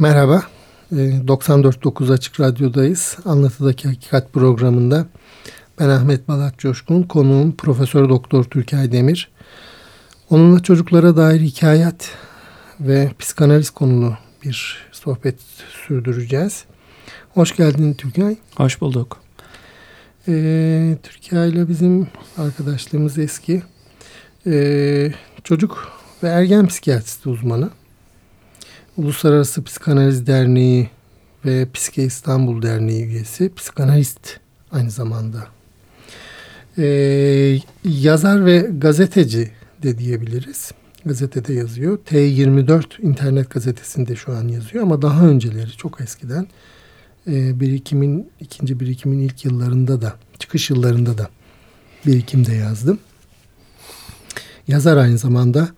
Merhaba, 94.9 Açık Radyo'dayız. Anlatıdaki Hakikat programında ben Ahmet Balat Coşkun, konuğum Profesör Doktor Türkay Demir. Onunla çocuklara dair hikayet ve psikanaliz konulu bir sohbet sürdüreceğiz. Hoş geldin Türkay. Hoş bulduk. Ee, Türkiye ile bizim arkadaşlığımız eski. Ee, çocuk ve ergen psikiyatristi uzmanı. Uluslararası Psikanaliz Derneği ve Psike İstanbul Derneği üyesi. Psikanalist aynı zamanda. Ee, yazar ve gazeteci de diyebiliriz. Gazetede yazıyor. T24 internet gazetesinde şu an yazıyor ama daha önceleri çok eskiden e, birikimin ikinci birikimin ilk yıllarında da çıkış yıllarında da birikimde yazdım. Yazar aynı zamanda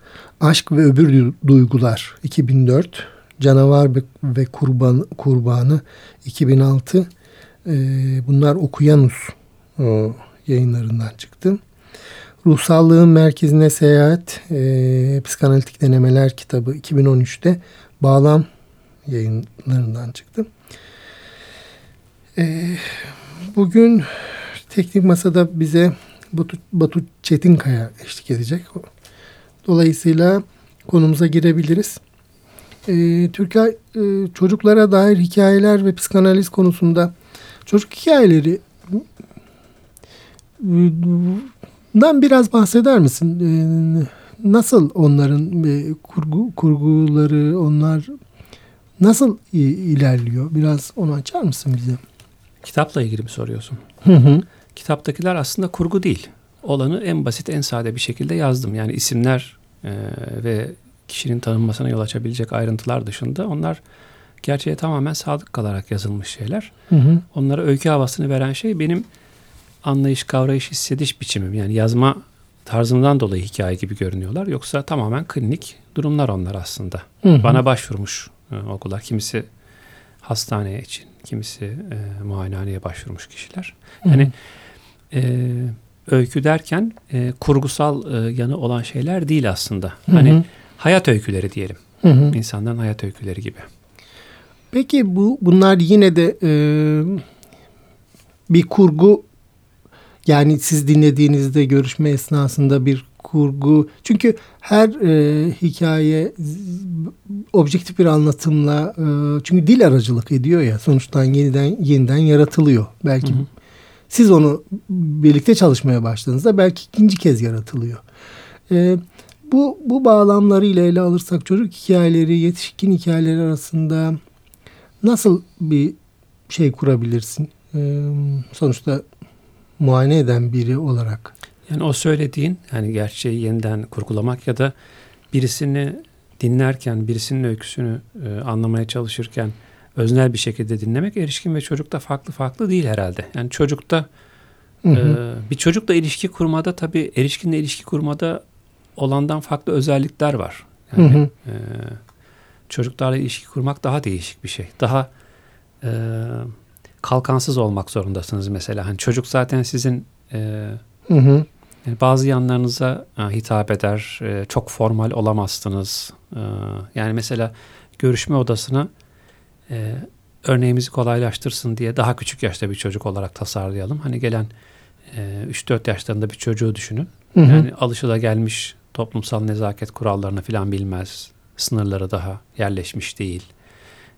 Aşk ve Öbür Duygular 2004, Canavar ve Kurban, Kurbanı 2006. E, bunlar Okuyanus o, yayınlarından çıktı. Ruhsallığın Merkezine Seyahat, e, Psikanalitik Denemeler kitabı 2013'te Bağlam yayınlarından çıktı. E, bugün Teknik Masa'da bize Batu, Batu Çetinkaya eşlik edecek. Dolayısıyla konumuza girebiliriz. E, Türkiye e, çocuklara dair hikayeler ve psikanaliz konusunda çocuk hikayeleri dan biraz bahseder misin? Ee, nasıl onların e, kurgu kurguları onlar nasıl ilerliyor? Biraz onu açar mısın bize? Kitapla ilgili mi soruyorsun? Hı hı. Kitaptakiler aslında kurgu değil. Olanı en basit, en sade bir şekilde yazdım. Yani isimler e, ve kişinin tanınmasına yol açabilecek ayrıntılar dışında onlar gerçeğe tamamen sadık kalarak yazılmış şeyler. Hı hı. Onlara öykü havasını veren şey benim anlayış, kavrayış, hissediş biçimim. Yani yazma tarzımdan dolayı hikaye gibi görünüyorlar. Yoksa tamamen klinik durumlar onlar aslında. Hı hı. Bana başvurmuş e, okullar. Kimisi hastaneye için, kimisi e, muayenehaneye başvurmuş kişiler. Yani e, öykü derken e, kurgusal e, yanı olan şeyler değil aslında. Hı hı. Hani hayat öyküleri diyelim. Hı hı. İnsanların hayat öyküleri gibi. Peki bu bunlar yine de e, bir kurgu yani siz dinlediğinizde görüşme esnasında bir kurgu çünkü her e, hikaye objektif bir anlatımla e, çünkü dil aracılık ediyor ya sonuçta yeniden yeniden yaratılıyor belki hı hı. Siz onu birlikte çalışmaya başladığınızda belki ikinci kez yaratılıyor e, bu bu bağlamlarıyla ele alırsak çocuk hikayeleri yetişkin hikayeleri arasında nasıl bir şey kurabilirsin e, sonuçta muayene eden biri olarak. Yani o söylediğin yani gerçeği yeniden kurgulamak ya da birisini dinlerken, birisinin öyküsünü e, anlamaya çalışırken öznel bir şekilde dinlemek erişkin ve çocukta farklı farklı değil herhalde. Yani çocukta hı hı. E, bir çocukla ilişki kurmada tabii erişkinle ilişki kurmada olandan farklı özellikler var. Yani hı hı. E, çocuklarla ilişki kurmak daha değişik bir şey. Daha e, kalkansız olmak zorundasınız mesela. Hani çocuk zaten sizin e, hı hı. Yani bazı yanlarınıza e, hitap eder. E, çok formal olamazsınız. E, yani mesela görüşme odasına e, örneğimizi kolaylaştırsın diye daha küçük yaşta bir çocuk olarak tasarlayalım. Hani gelen e, 3-4 yaşlarında bir çocuğu düşünün. Hı hı. Yani alışıla gelmiş toplumsal nezaket kurallarını falan bilmez. Sınırları daha yerleşmiş değil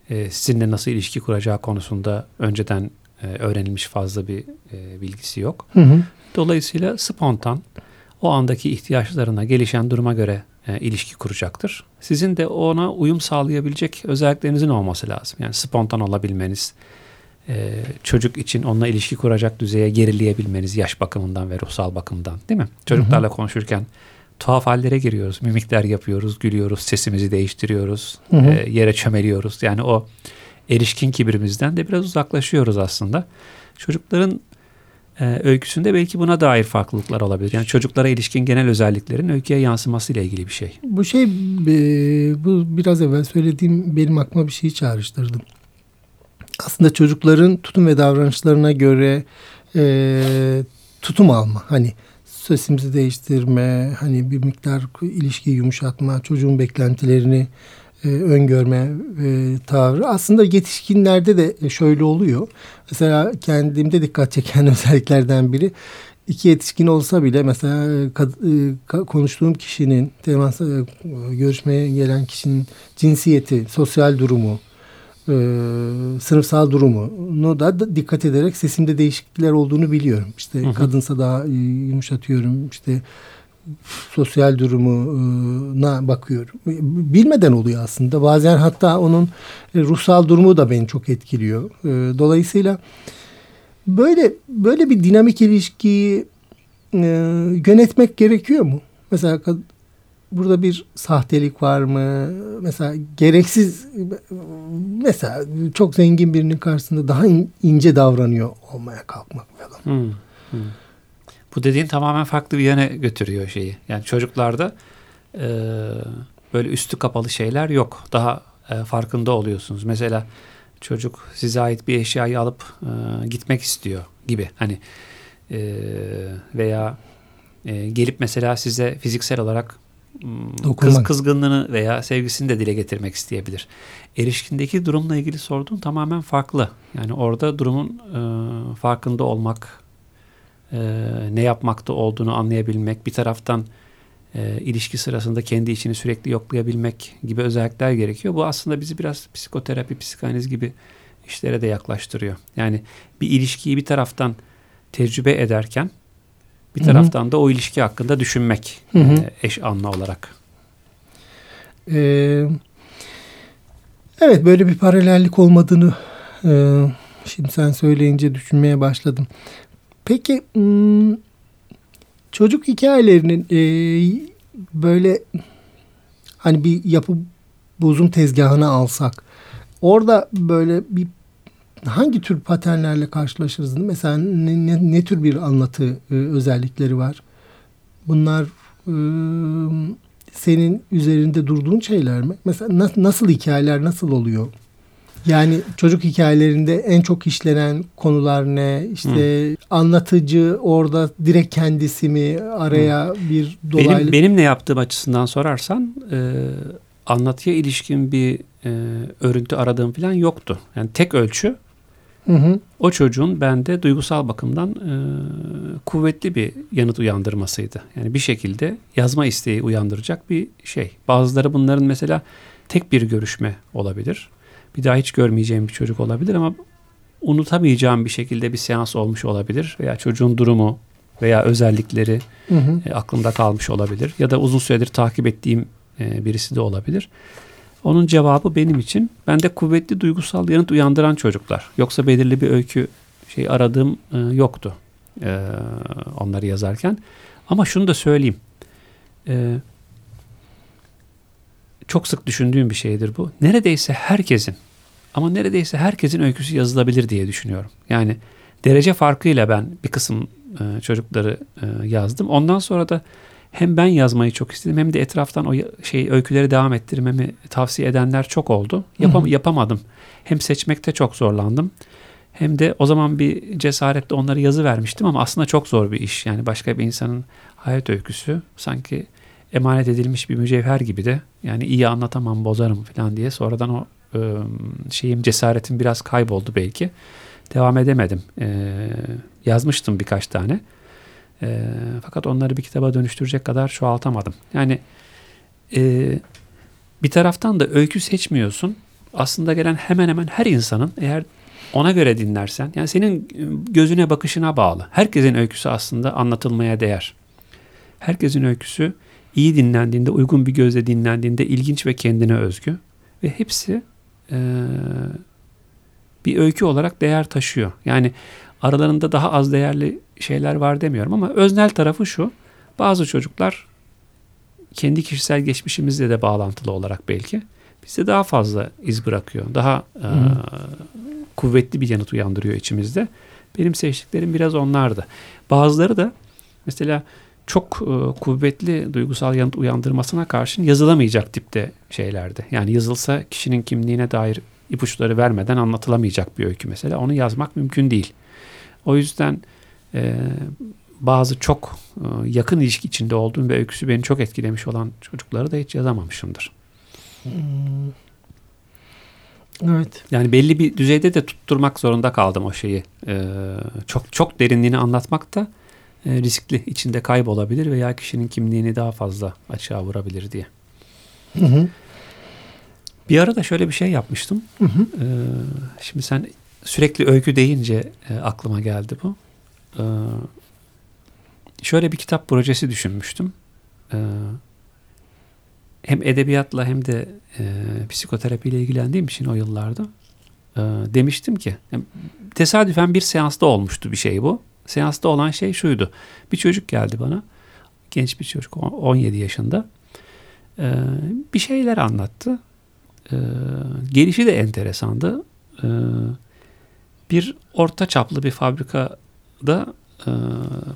e, sizinle nasıl ilişki kuracağı konusunda önceden e, öğrenilmiş fazla bir e, bilgisi yok. Hı hı. Dolayısıyla spontan o andaki ihtiyaçlarına, gelişen duruma göre e, ilişki kuracaktır. Sizin de ona uyum sağlayabilecek özelliklerinizin olması lazım. Yani spontan olabilmeniz, e, çocuk için onunla ilişki kuracak düzeye gerileyebilmeniz yaş bakımından ve ruhsal bakımdan değil mi? Çocuklarla hı hı. konuşurken tuhaf hallere giriyoruz. Mimikler yapıyoruz, gülüyoruz, sesimizi değiştiriyoruz, hı hı. E, yere çömeliyoruz. Yani o erişkin kibirimizden de biraz uzaklaşıyoruz aslında. Çocukların e, öyküsünde belki buna dair farklılıklar olabilir. Yani çocuklara ilişkin genel özelliklerin öyküye yansıması ile ilgili bir şey. Bu şey e, bu biraz evvel söylediğim benim aklıma bir şeyi çağrıştırdı. Aslında çocukların tutum ve davranışlarına göre e, tutum alma. Hani sesimizi değiştirme, hani bir miktar ilişkiyi yumuşatma, çocuğun beklentilerini e, öngörme e, tavrı. Aslında yetişkinlerde de şöyle oluyor. Mesela kendimde dikkat çeken özelliklerden biri iki yetişkin olsa bile mesela e, e, konuştuğum kişinin temas e, görüşmeye gelen kişinin cinsiyeti, sosyal durumu, sınıfsal durumunu da dikkat ederek sesimde değişiklikler olduğunu biliyorum. İşte hı hı. kadınsa daha yumuşatıyorum. İşte sosyal durumuna bakıyorum. Bilmeden oluyor aslında. Bazen hatta onun ruhsal durumu da beni çok etkiliyor. Dolayısıyla Böyle böyle bir dinamik ilişkiyi e, yönetmek gerekiyor mu? Mesela burada bir sahtelik var mı? Mesela gereksiz mesela çok zengin birinin karşısında daha in, ince davranıyor olmaya kalkmak falan. Hmm, hmm. Bu dediğin tamamen farklı bir yöne götürüyor şeyi. Yani çocuklarda e, böyle üstü kapalı şeyler yok. Daha e, farkında oluyorsunuz. Mesela çocuk size ait bir eşyayı alıp e, gitmek istiyor gibi hani e, veya e, gelip mesela size fiziksel olarak kız kızgınlığını veya sevgisini de dile getirmek isteyebilir. Erişkindeki durumla ilgili sorduğun tamamen farklı. Yani orada durumun e, farkında olmak, e, ne yapmakta olduğunu anlayabilmek, bir taraftan e, ilişki sırasında kendi içini sürekli yoklayabilmek gibi özellikler gerekiyor. Bu aslında bizi biraz psikoterapi, psikanaliz gibi işlere de yaklaştırıyor. Yani bir ilişkiyi bir taraftan tecrübe ederken bir taraftan da o ilişki hakkında düşünmek Hı-hı. E, eş anlı olarak. Ee, evet böyle bir paralellik olmadığını e, şimdi sen söyleyince düşünmeye başladım. Peki hmm, çocuk hikayelerinin e, böyle hani bir yapı bozum tezgahına alsak orada böyle bir hangi tür paternlerle karşılaşırız? Mesela ne, ne, ne tür bir anlatı e, özellikleri var? Bunlar e, senin üzerinde durduğun şeyler mi? Mesela na, nasıl hikayeler nasıl oluyor? Yani çocuk hikayelerinde en çok işlenen konular ne? İşte Hı. anlatıcı orada direkt kendisi mi araya Hı. bir dolaylı... Benim, benim ne yaptığım açısından sorarsan e, anlatıya ilişkin bir e, örüntü aradığım falan yoktu. Yani tek ölçü Hı hı. O çocuğun bende duygusal bakımdan e, kuvvetli bir yanıt uyandırmasıydı. Yani bir şekilde yazma isteği uyandıracak bir şey. Bazıları bunların mesela tek bir görüşme olabilir. Bir daha hiç görmeyeceğim bir çocuk olabilir ama unutamayacağım bir şekilde bir seans olmuş olabilir. Veya çocuğun durumu veya özellikleri hı hı. E, aklımda kalmış olabilir. Ya da uzun süredir takip ettiğim e, birisi de olabilir. Onun cevabı benim için bende kuvvetli duygusal yanıt uyandıran çocuklar. Yoksa belirli bir öykü şey aradığım e, yoktu e, onları yazarken. Ama şunu da söyleyeyim. E, çok sık düşündüğüm bir şeydir bu. Neredeyse herkesin ama neredeyse herkesin öyküsü yazılabilir diye düşünüyorum. Yani derece farkıyla ben bir kısım e, çocukları e, yazdım. Ondan sonra da hem ben yazmayı çok istedim hem de etraftan o şey öyküleri devam ettirmemi tavsiye edenler çok oldu. Yapam Hı-hı. yapamadım. Hem seçmekte çok zorlandım. Hem de o zaman bir cesaretle onları yazı vermiştim ama aslında çok zor bir iş. Yani başka bir insanın hayat öyküsü sanki emanet edilmiş bir mücevher gibi de yani iyi anlatamam bozarım falan diye sonradan o şeyim cesaretim biraz kayboldu belki. Devam edemedim. Yazmıştım birkaç tane. Fakat onları bir kitaba dönüştürecek kadar çoğaltamadım. Yani bir taraftan da öykü seçmiyorsun. Aslında gelen hemen hemen her insanın eğer ona göre dinlersen yani senin gözüne bakışına bağlı. Herkesin öyküsü aslında anlatılmaya değer. Herkesin öyküsü iyi dinlendiğinde, uygun bir gözle dinlendiğinde ilginç ve kendine özgü. Ve hepsi e, bir öykü olarak değer taşıyor. Yani aralarında daha az değerli şeyler var demiyorum ama öznel tarafı şu. Bazı çocuklar kendi kişisel geçmişimizle de bağlantılı olarak belki bize daha fazla iz bırakıyor. Daha e, kuvvetli bir yanıt uyandırıyor içimizde. Benim seçtiklerim biraz onlardı. Bazıları da mesela çok e, kuvvetli duygusal yanıt uyandırmasına karşın yazılamayacak tipte şeylerdi. Yani yazılsa kişinin kimliğine dair ipuçları vermeden anlatılamayacak bir öykü mesela. Onu yazmak mümkün değil. O yüzden e, bazı çok e, yakın ilişki içinde olduğum ve öyküsü beni çok etkilemiş olan çocukları da hiç yazamamışımdır. Hmm. Evet. Yani belli bir düzeyde de tutturmak zorunda kaldım o şeyi. Ee, çok çok derinliğini anlatmak da e, riskli, içinde kaybolabilir veya kişinin kimliğini daha fazla açığa vurabilir diye. Hı hı. Bir ara da şöyle bir şey yapmıştım. Hı hı. Ee, şimdi sen sürekli öykü deyince e, aklıma geldi bu. Ee, şöyle bir kitap projesi düşünmüştüm. Ee, hem edebiyatla hem de e, psikoterapiyle ilgilendiğim için o yıllarda e, demiştim ki yani tesadüfen bir seansta olmuştu bir şey bu. Seansta olan şey şuydu. Bir çocuk geldi bana. Genç bir çocuk 17 yaşında. E, bir şeyler anlattı. E, gelişi de enteresandı. E, bir orta çaplı bir fabrikada e,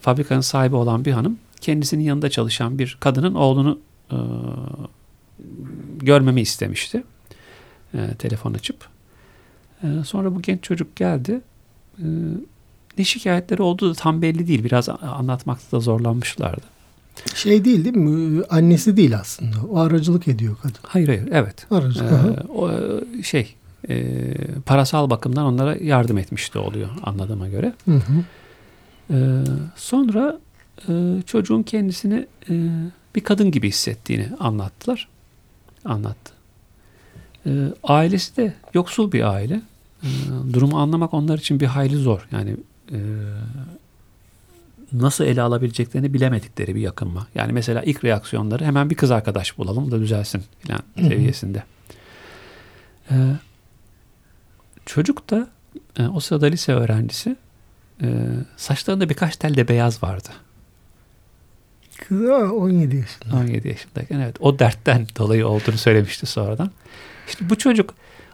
fabrikanın sahibi olan bir hanım kendisinin yanında çalışan bir kadının oğlunu e, görmemi istemişti. E, telefon açıp. E, sonra bu genç çocuk geldi. E, ne şikayetleri olduğu da tam belli değil. Biraz anlatmakta da zorlanmışlardı. Şey değil değil mi? Annesi değil aslında. O aracılık ediyor kadın. Hayır hayır evet. Aracılık. Ee, o şey e, parasal bakımdan onlara yardım etmişti oluyor anladığıma göre. Hı hı. Ee, sonra e, çocuğun kendisini e, bir kadın gibi hissettiğini anlattılar. Anlattı. Ee, ailesi de yoksul bir aile. Ee, durumu anlamak onlar için bir hayli zor. Yani e, nasıl ele alabileceklerini bilemedikleri bir yakınma. Yani mesela ilk reaksiyonları hemen bir kız arkadaş bulalım da düzelsin filan seviyesinde. Ee, çocuk da e, o sırada lise öğrencisi e, saçlarında birkaç tel de beyaz vardı. Kız aa, 17 yaşında. 17 yaşındayken evet o dertten dolayı olduğunu söylemişti sonradan. İşte bu çocuk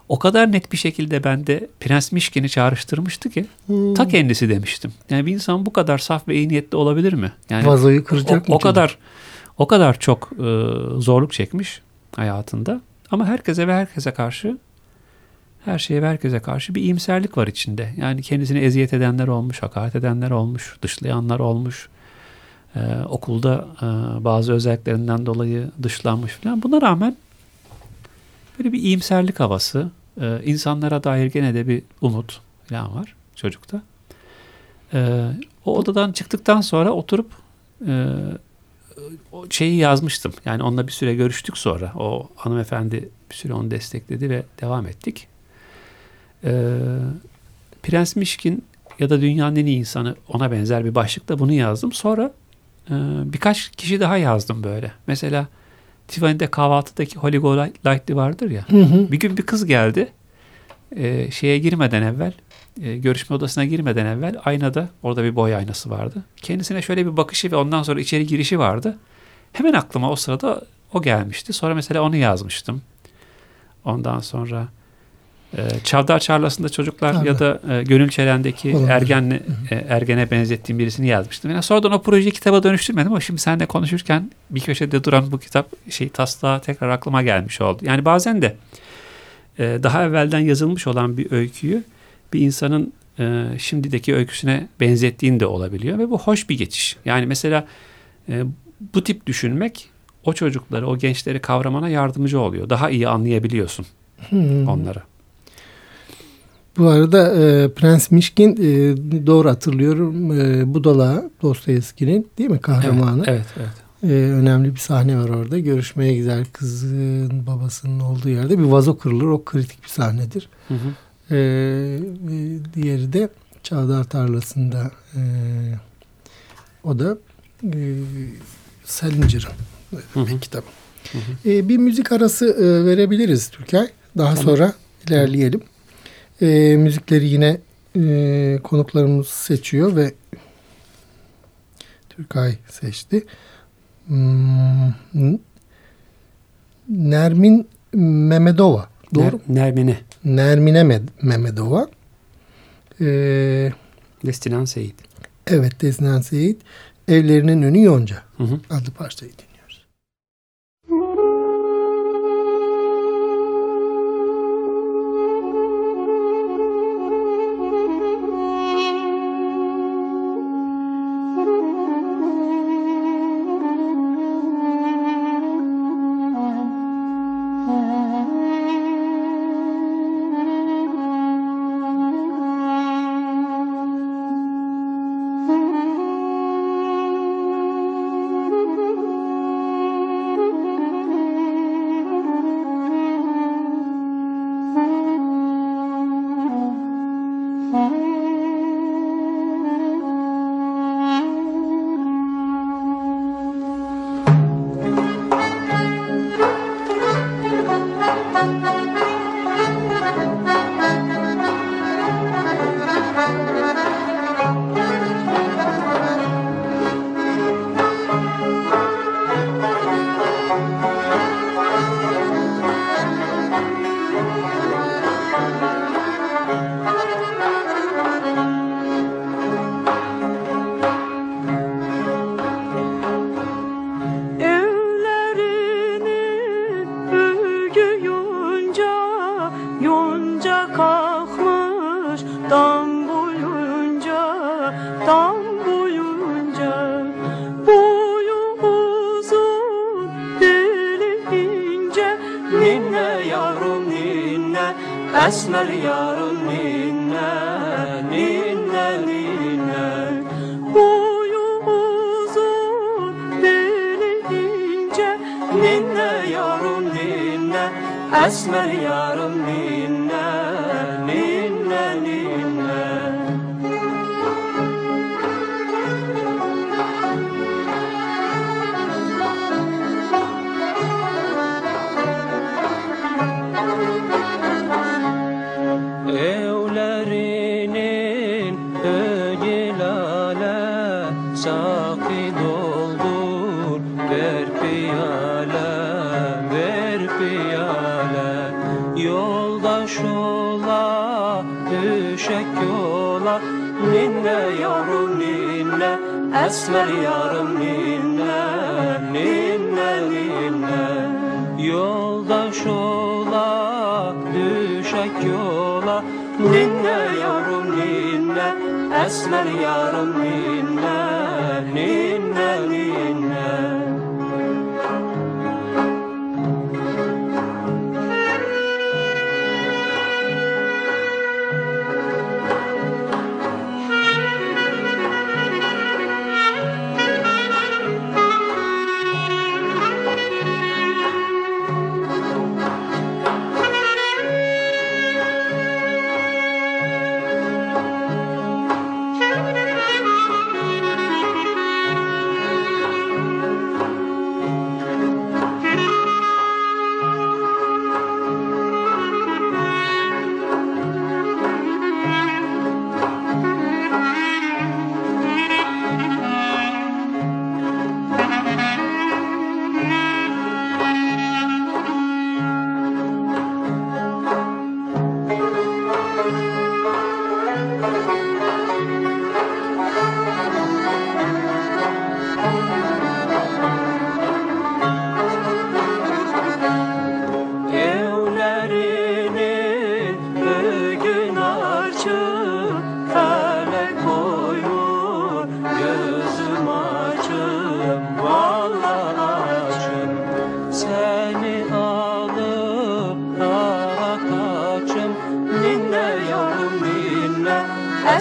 o kadar net bir şekilde bende Prens Mişkin'i çağrıştırmıştı ki Hmm. ta kendisi demiştim. Yani bir insan bu kadar saf ve iyi niyetli olabilir mi? Yani Vazoyu o, kıracak mı? o kadar o kadar çok e, zorluk çekmiş hayatında ama herkese ve herkese karşı her şeye ve herkese karşı bir iyimserlik var içinde. Yani kendisine eziyet edenler olmuş, hakaret edenler olmuş, dışlayanlar olmuş. Ee, okulda e, bazı özelliklerinden dolayı dışlanmış falan. Buna rağmen böyle bir iyimserlik havası, e, insanlara dair gene de bir umut falan var çocukta. E, o odadan çıktıktan sonra oturup e, o şeyi yazmıştım. Yani onunla bir süre görüştük sonra. O hanımefendi bir süre onu destekledi ve devam ettik. E, Prens Mişkin ya da dünyanın en iyi insanı ona benzer bir başlıkta bunu yazdım. Sonra e, birkaç kişi daha yazdım böyle. Mesela Tiffany'de kahvaltıdaki Holly Golightly vardır ya. Hı hı. Bir gün bir kız geldi. E, şeye girmeden evvel, e, görüşme odasına girmeden evvel aynada orada bir boy aynası vardı. Kendisine şöyle bir bakışı ve ondan sonra içeri girişi vardı. Hemen aklıma o sırada o gelmişti. Sonra mesela onu yazmıştım. Ondan sonra Çavdar Çarlası'nda çocuklar Tabii. ya da e, Gönül Çelen'deki Olabilir. ergenle, e, ergene benzettiğim birisini yazmıştım. Yani sonradan o projeyi kitaba dönüştürmedim ama şimdi seninle konuşurken bir köşede duran bu kitap şey taslağı tekrar aklıma gelmiş oldu. Yani bazen de e, daha evvelden yazılmış olan bir öyküyü bir insanın e, şimdideki öyküsüne benzettiğin de olabiliyor ve bu hoş bir geçiş. Yani mesela e, bu tip düşünmek o çocukları, o gençleri kavramana yardımcı oluyor. Daha iyi anlayabiliyorsun hı. onları. Bu arada e, Prens Mişkin e, doğru hatırlıyorum. E, Budala Dostoyevski'nin değil mi kahramanı? Evet, evet. evet. E, önemli bir sahne var orada. Görüşmeye gider kızın babasının olduğu yerde bir vazo kırılır. O kritik bir sahnedir. Hı hı. E, e, diğeri de Çağdar Tarlası'nda e, o da e, Salinger'ın Hı hı. bir kitap. Hı hı. E, bir müzik arası e, verebiliriz Türkay. Daha Tamam. sonra ilerleyelim. E, müzikleri yine e, konuklarımız seçiyor ve Türkay seçti. Hmm, Nermin Memedova. Doğru. mu? Ner- Nermine. Nermine Med- Memedova. E, Destinan Seyit. evet Desnan Seyit. Evlerinin önü yonca Hı hı. adlı parçayı Mm-hmm. Yoldaş ola düşek yola. Ninne yavrum ninne. Esmer yarım ninne. Ninne ninne. Yoldaş ola düşek yola. Ninne yavrum ninne. Esmer yarım ninne. Ninne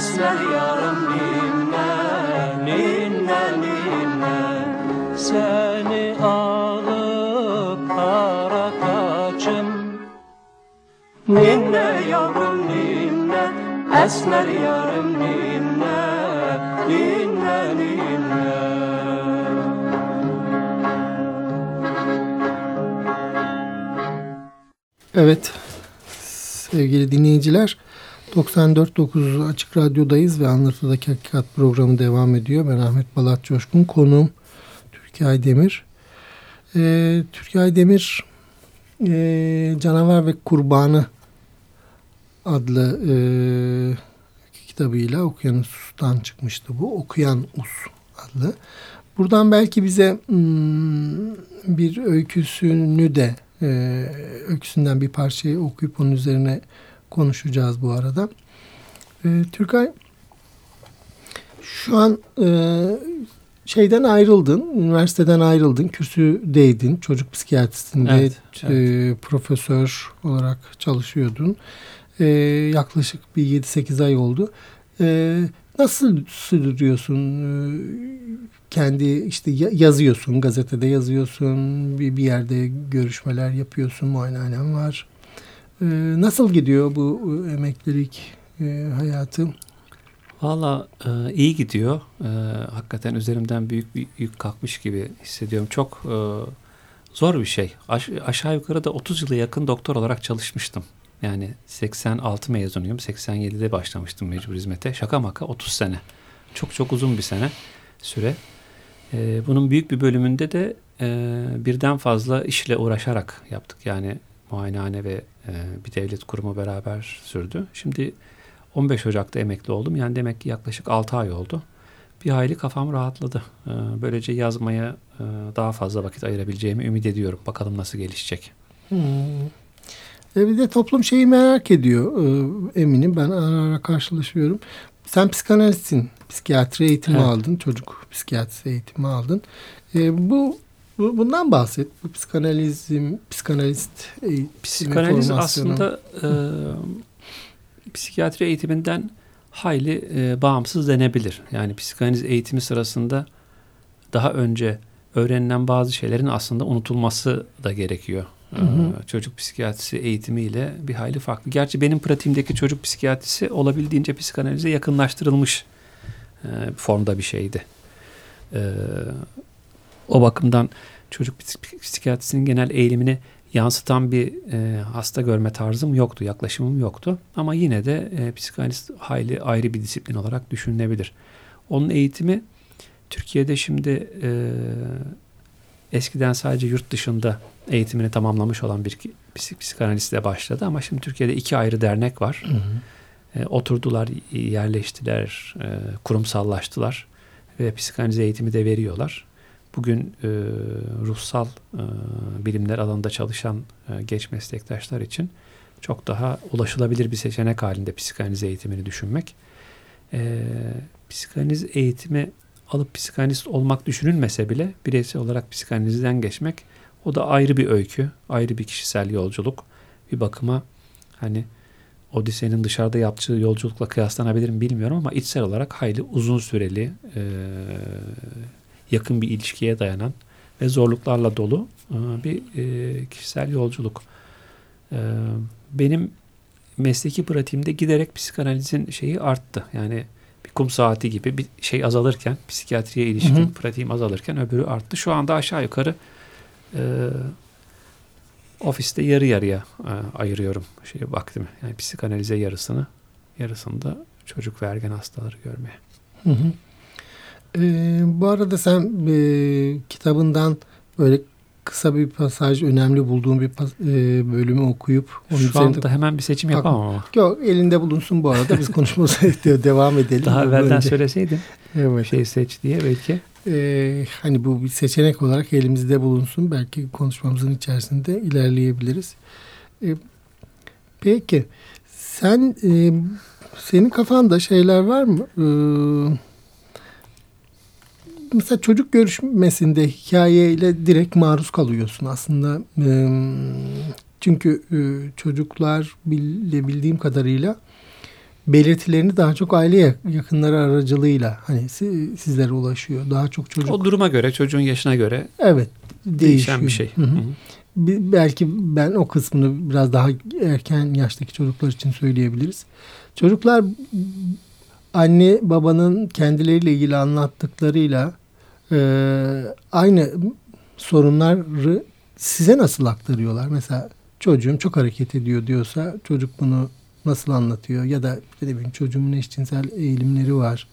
Esmer yarım ninne Ninne ninne. Seni alıp dara kaçım Ninne yavrum ninne Esmer yarım ninne Ninne ninne. Evet sevgili dinleyiciler 94.9 Açık Radyo'dayız ve Anlatıdaki Hakikat programı devam ediyor. Ben Ahmet Balat Coşkun, konuğum Türkiye Aydemir. Ee, Türkiye Aydemir e, Canavar ve Kurbanı adlı e, kitabıyla Okyanus'tan çıkmıştı bu. Okuyan Us adlı. Buradan belki bize hmm, bir öyküsünü de e, öyküsünden bir parçayı okuyup onun üzerine konuşacağız bu arada. E, Türkay şu an e, şeyden ayrıldın, üniversiteden ayrıldın, kürsüdeydin, çocuk psikiyatristinde Evet, e, profesör olarak çalışıyordun. E, yaklaşık bir 7-8 ay oldu. E, nasıl sürdürüyorsun e, kendi işte ya- yazıyorsun, gazetede yazıyorsun, bir, bir yerde görüşmeler yapıyorsun, muayenehanen var. E, nasıl gidiyor bu e, emeklilik e, hayatı? Valla e, iyi gidiyor. E, hakikaten üzerimden büyük bir yük kalkmış gibi hissediyorum. Çok e, zor bir şey. Aş- aşağı yukarı da 30 yıla yakın doktor olarak çalışmıştım. Yani 86 mezunuyum. 87'de başlamıştım mecbur hizmete. Şaka maka 30 sene. Çok çok uzun bir sene süre. E, bunun büyük bir bölümünde de e, birden fazla işle uğraşarak yaptık. Yani muayenehane ve bir devlet kurumu beraber sürdü. Şimdi 15 Ocak'ta emekli oldum. Yani demek ki yaklaşık 6 ay oldu. Bir hayli kafam rahatladı. Ee, Böylece yazmaya e, daha fazla vakit ayırabileceğimi ümit ediyorum. Bakalım nasıl gelişecek. Hmm. E bir de toplum şeyi merak ediyor e, eminim. Ben ara ara karşılaşıyorum. Sen psikanalistsin. Psikiyatri eğitimi Evet. aldın. Çocuk psikiyatrisi eğitimi aldın. E, bu, bu bundan bahset. Bu psikanalizm, psikanalist eğitimi, Psikanaliz aslında e, psikiyatri eğitiminden hayli e, bağımsız denebilir. Yani psikanaliz eğitimi sırasında daha önce öğrenilen bazı şeylerin aslında unutulması da gerekiyor. E, Hı hı. çocuk psikiyatrisi eğitimiyle bir hayli farklı. Gerçi benim pratiğimdeki çocuk psikiyatrisi olabildiğince psikanalize yakınlaştırılmış e, formda bir şeydi. E, o bakımdan çocuk psik- psikiyatrisinin genel eğilimini yansıtan bir e, hasta görme tarzım yoktu, yaklaşımım yoktu. Ama yine de e, psikanalist hayli ayrı bir disiplin olarak düşünülebilir. Onun eğitimi Türkiye'de şimdi e, eskiden sadece yurt dışında eğitimini tamamlamış olan bir psik- psikanalistle başladı ama şimdi Türkiye'de iki ayrı dernek var. Hı hı. E, oturdular, yerleştiler, e, kurumsallaştılar ve psikanaliz eğitimi de veriyorlar. Bugün e, ruhsal e, bilimler alanında çalışan e, genç meslektaşlar için çok daha ulaşılabilir bir seçenek halinde psikanaliz eğitimini düşünmek. E, psikanaliz eğitimi alıp psikanalist olmak düşünülmese bile bireysel olarak psikanalizden geçmek o da ayrı bir öykü, ayrı bir kişisel yolculuk. Bir bakıma hani Odise'nin dışarıda yaptığı yolculukla kıyaslanabilir mi bilmiyorum ama içsel olarak hayli uzun süreli, e, yakın bir ilişkiye dayanan ve zorluklarla dolu e, bir e, kişisel yolculuk. E, benim mesleki pratiğimde giderek psikanalizin şeyi arttı. Yani bir kum saati gibi bir şey azalırken, psikiyatriye ilişkin Hı hı. pratiğim azalırken öbürü arttı. Şu anda aşağı yukarı e, ofiste yarı yarıya e, ayırıyorum şey vaktimi. Yani psikanalize yarısını, yarısını da çocuk ve ergen hastaları görmeye. Hı hı. Ee, bu arada sen e, kitabından böyle kısa bir pasaj, önemli bulduğun bir pas- e, bölümü okuyup onun Şu anda hemen bir seçim yapamam ama. Yok elinde bulunsun bu arada biz konuşmamıza devam edelim. Daha evvelden önce- söyleseydin Evet. şey seç diye belki. Ee, hani bu bir seçenek olarak elimizde bulunsun. Belki konuşmamızın içerisinde ilerleyebiliriz. Ee, peki sen e, senin kafanda şeyler var mı? Ee, mesela çocuk görüşmesinde hikayeyle direkt maruz kalıyorsun aslında. Çünkü e, çocuklar bile bildiğim kadarıyla belirtilerini daha çok aile yak- yakınları aracılığıyla hani si- sizlere ulaşıyor. Daha çok çocuk O duruma göre, çocuğun yaşına göre evet değişiyor. değişen bir şey. Hı hı. Hı hı. Belki ben o kısmını biraz daha erken yaştaki çocuklar için söyleyebiliriz. Çocuklar anne babanın kendileriyle ilgili anlattıklarıyla aynı sorunları size nasıl aktarıyorlar? Mesela çocuğum çok hareket ediyor diyorsa çocuk bunu nasıl anlatıyor? Ya da ne bileyim çocuğumun eşcinsel eğilimleri var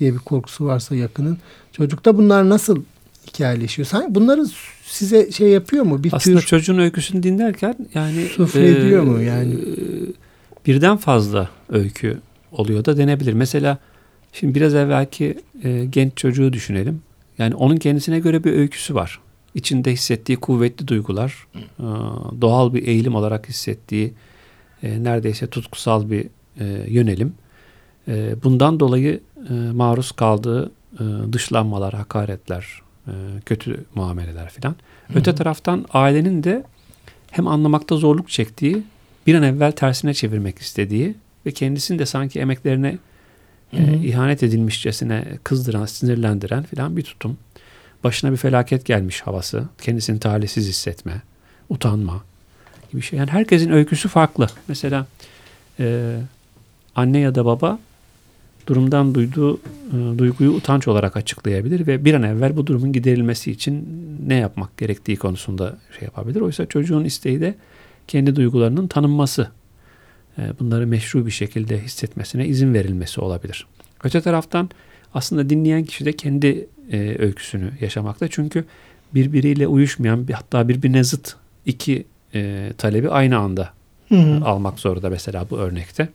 diye bir korkusu varsa yakının. Çocukta bunlar nasıl hikayeleşiyor? Sen bunları size şey yapıyor mu? Bir Aslında tür çocuğun öyküsünü dinlerken yani Sufle ediyor mu yani? e, birden fazla öykü oluyor da denebilir. Mesela şimdi biraz evvelki e, genç çocuğu düşünelim. Yani onun kendisine göre bir öyküsü var. İçinde hissettiği kuvvetli duygular, e, doğal bir eğilim olarak hissettiği e, neredeyse tutkusal bir e, yönelim. Bundan dolayı maruz kaldığı dışlanmalar, hakaretler, kötü muameleler filan. Öte taraftan ailenin de hem anlamakta zorluk çektiği, bir an evvel tersine çevirmek istediği ve kendisini de sanki emeklerine e, ihanet edilmişçesine kızdıran, sinirlendiren filan bir tutum. Başına bir felaket gelmiş havası, kendisini talihsiz hissetme, utanma gibi şey. Yani herkesin öyküsü farklı. Mesela e, anne ya da baba durumdan duyduğu e, duyguyu utanç olarak açıklayabilir ve bir an evvel bu durumun giderilmesi için ne yapmak gerektiği konusunda şey yapabilir. Oysa çocuğun isteği de kendi duygularının tanınması, bunları meşru bir şekilde hissetmesine izin verilmesi olabilir. Öte taraftan aslında dinleyen kişi de kendi e, öyküsünü yaşamakta. Çünkü birbiriyle uyuşmayan, hatta birbirine zıt iki e, talebi aynı anda Hı hı. almak zorunda mesela bu örnekte.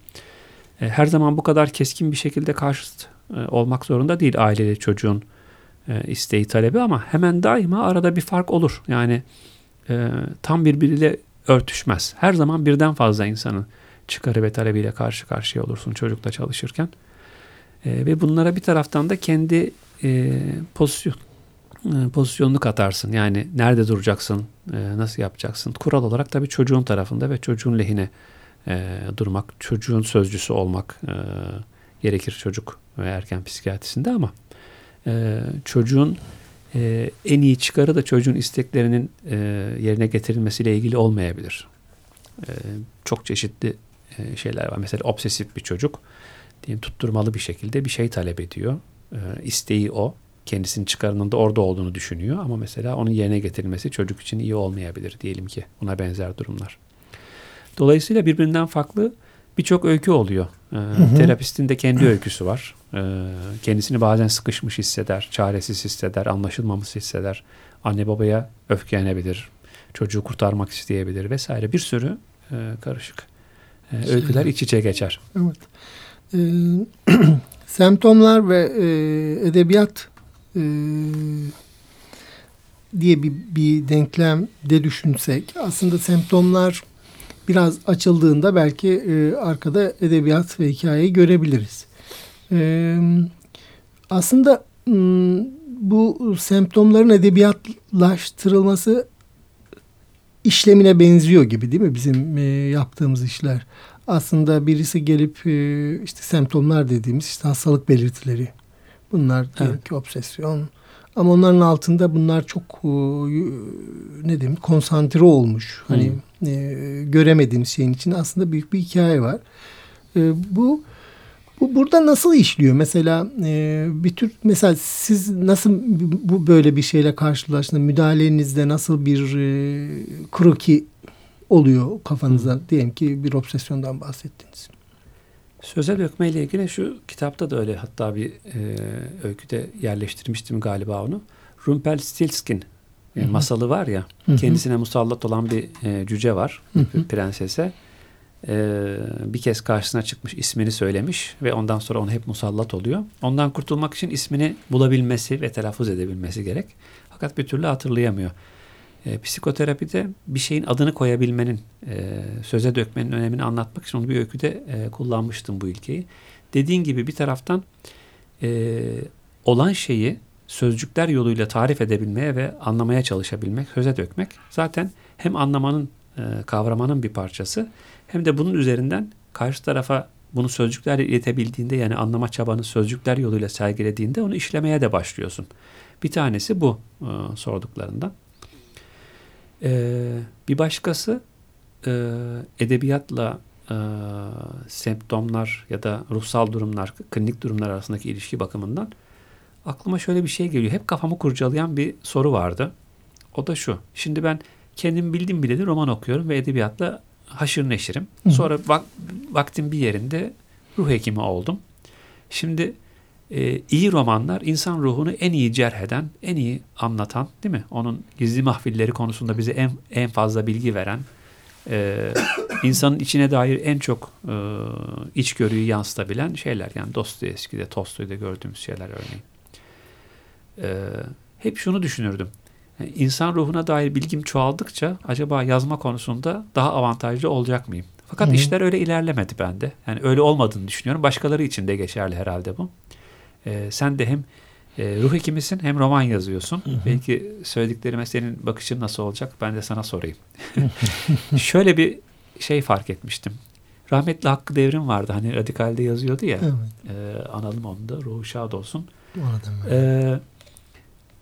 E, Her zaman bu kadar keskin bir şekilde karşıt e, olmak zorunda değil aileli çocuğun e, isteği talebi ama hemen daima arada bir fark olur. Yani e, tam birbiriyle örtüşmez. Her zaman birden fazla insanın çıkarı ve talebiyle karşı karşıya olursun çocukla çalışırken. E, ve bunlara bir taraftan da kendi e, pozisyon e, pozisyonunu katarsın. Yani nerede duracaksın, e, nasıl yapacaksın? Kural olarak tabii çocuğun tarafında ve çocuğun lehine e, durmak, çocuğun sözcüsü olmak e, gerekir çocuk ve erken psikiyatrisinde ama e, çocuğun e, en iyi çıkarı da çocuğun isteklerinin e, yerine getirilmesiyle ilgili olmayabilir. E, çok çeşitli şeyler var. Mesela obsesif bir çocuk diyeyim tutturmalı bir şekilde bir şey talep ediyor. E, isteği o. Kendisinin çıkarının da orada olduğunu düşünüyor ama mesela onun yerine getirilmesi çocuk için iyi olmayabilir diyelim ki. Buna benzer durumlar. Dolayısıyla birbirinden farklı birçok öykü oluyor. Ee, Terapistin de kendi öyküsü var. Ee, kendisini bazen sıkışmış hisseder, çaresiz hisseder, anlaşılmamış hisseder. Anne babaya öfkelenebilir, çocuğu kurtarmak isteyebilir vesaire. Bir sürü e, karışık e, öyküler iç içe geçer. Evet. Ee, semptomlar ve e, edebiyat e, diye bir, bir denklemde düşünsek aslında semptomlar biraz açıldığında belki e, arkada edebiyat ve hikayeyi görebiliriz. E, aslında bu semptomların edebiyatlaştırılması işlemine benziyor gibi değil mi bizim e, yaptığımız işler? Aslında birisi gelip e, işte semptomlar dediğimiz işte hastalık belirtileri. Bunlar Evet. ki obsesyon. Ama onların altında bunlar çok e, ne diyeyim konsantre olmuş. Hani e, göremediğimiz şeyin için aslında büyük bir hikaye var. E, bu bu burada nasıl işliyor? Mesela e, bir tür mesela siz nasıl bu böyle bir şeyle karşılaştınız? Müdahalenizde nasıl bir e, kroki oluyor kafanıza? Diyelim ki bir obsesyondan bahsettiniz. Söze dökme ile ilgili şu kitapta da öyle hatta bir e, öyküde yerleştirmiştim galiba onu. Rumpelstiltskin e, masalı var ya Hı hı. kendisine musallat olan bir e, cüce var Hı hı. prensese. E, bir kez karşısına çıkmış ismini söylemiş ve ondan sonra ona hep musallat oluyor. Ondan kurtulmak için ismini bulabilmesi ve telaffuz edebilmesi gerek. Fakat bir türlü hatırlayamıyor. E, psikoterapide bir şeyin adını koyabilmenin, e, söze dökmenin önemini anlatmak için onu bir öyküde e, kullanmıştım bu ilkeyi. Dediğin gibi bir taraftan e, olan şeyi sözcükler yoluyla tarif edebilmeye ve anlamaya çalışabilmek, söze dökmek zaten hem anlamanın, e, kavramanın bir parçası hem de bunun üzerinden karşı tarafa bunu sözcüklerle iletebildiğinde yani anlama çabanı sözcükler yoluyla sergilediğinde onu işlemeye de başlıyorsun. Bir tanesi bu e, sorduklarından. Ee, bir başkası e, edebiyatla e, semptomlar ya da ruhsal durumlar, klinik durumlar arasındaki ilişki bakımından aklıma şöyle bir şey geliyor. Hep kafamı kurcalayan bir soru vardı. O da şu. Şimdi ben kendim bildiğim bileli roman okuyorum ve edebiyatla haşır neşirim. Hı. Sonra vak, vaktin bir yerinde ruh hekimi oldum. Şimdi e, iyi romanlar insan ruhunu en iyi cerheden, en iyi anlatan, değil mi? Onun gizli mahfilleri konusunda bize en en fazla bilgi veren, e, insanın içine dair en çok e, içgörüyü yansıtabilen şeyler. Yani Dostoyevski'de, Tolstoy'da gördüğümüz şeyler örneğin. E, hep şunu düşünürdüm. Yani insan ruhuna dair bilgim çoğaldıkça acaba yazma konusunda daha avantajlı olacak mıyım? Fakat Hı hı. işler öyle ilerlemedi bende. Yani öyle olmadığını düşünüyorum. Başkaları için de geçerli herhalde bu. Ee, sen de hem e, ruh hekimisin hem roman yazıyorsun. Belki söylediklerime senin bakışın nasıl olacak ben de sana sorayım. Şöyle bir şey fark etmiştim. Rahmetli Hakkı Devrim vardı. Hani Radikal'de yazıyordu ya. Evet. Ee, analım onu da. Ruhu şad olsun. Böyle. Ee,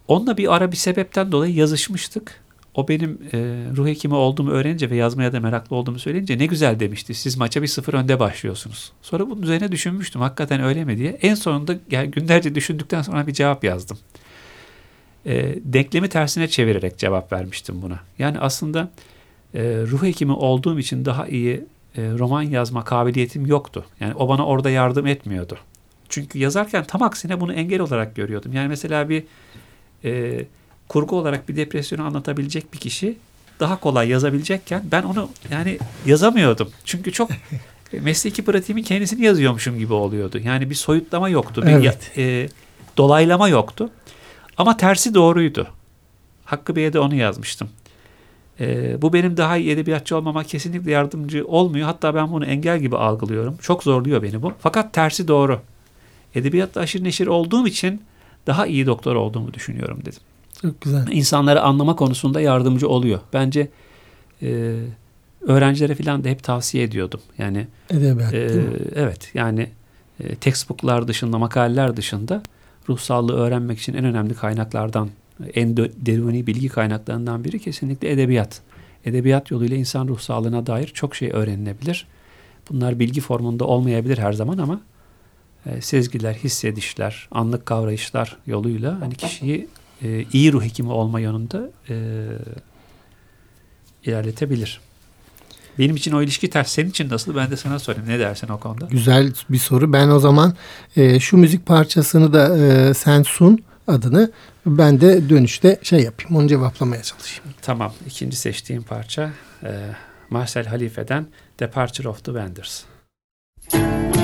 onunla bir ara bir sebepten dolayı yazışmıştık. O benim e, ruh hekimi olduğumu öğrenince ve yazmaya da meraklı olduğumu söyleyince ne güzel demişti. Siz maça bir sıfır önde başlıyorsunuz. Sonra bunun üzerine düşünmüştüm. Hakikaten öyle mi diye. En sonunda yani günlerce düşündükten sonra bir cevap yazdım. E, denklemi tersine çevirerek cevap vermiştim buna. Yani aslında e, ruh hekimi olduğum için daha iyi e, roman yazma kabiliyetim yoktu. Yani o bana orada yardım etmiyordu. Çünkü yazarken tam aksine bunu engel olarak görüyordum. Yani mesela bir e, kurgu olarak bir depresyonu anlatabilecek bir kişi daha kolay yazabilecekken ben onu yani yazamıyordum. Çünkü çok mesleki pratiğimin kendisini yazıyormuşum gibi oluyordu. Yani bir soyutlama yoktu. Bir Evet. e, dolaylama yoktu. Ama tersi doğruydu. Hakkı Bey'e de onu yazmıştım. E, bu benim daha iyi edebiyatçı olmama kesinlikle yardımcı olmuyor. Hatta ben bunu engel gibi algılıyorum. Çok zorluyor beni bu. Fakat tersi doğru. Edebiyatta aşırı neşir olduğum için daha iyi doktor olduğumu düşünüyorum dedim. Çok güzel. İnsanları anlama konusunda yardımcı oluyor. Bence e, öğrencilere falan da hep tavsiye ediyordum. Yani Edebiyat e, evet yani e, textbooklar dışında, makaleler dışında ruh sağlığı öğrenmek için en önemli kaynaklardan, en de- deruni bilgi kaynaklarından biri kesinlikle edebiyat. Edebiyat yoluyla insan ruh sağlığına dair çok şey öğrenilebilir. Bunlar bilgi formunda olmayabilir her zaman ama e, sezgiler, hissedişler, anlık kavrayışlar yoluyla hani kişiyi e, iyi ruh hekimi olma yönünde e, ilerletebilir. Benim için o ilişki ters. Senin için nasıl? Ben de sana sorayım. Ne dersin o konuda? Güzel bir soru. Ben o zaman e, şu müzik parçasını da e, sen sun adını. Ben de dönüşte şey yapayım. Onu cevaplamaya çalışayım. Tamam. İkinci seçtiğim parça e, Marcel Halife'den Departure of the Vendors. Evet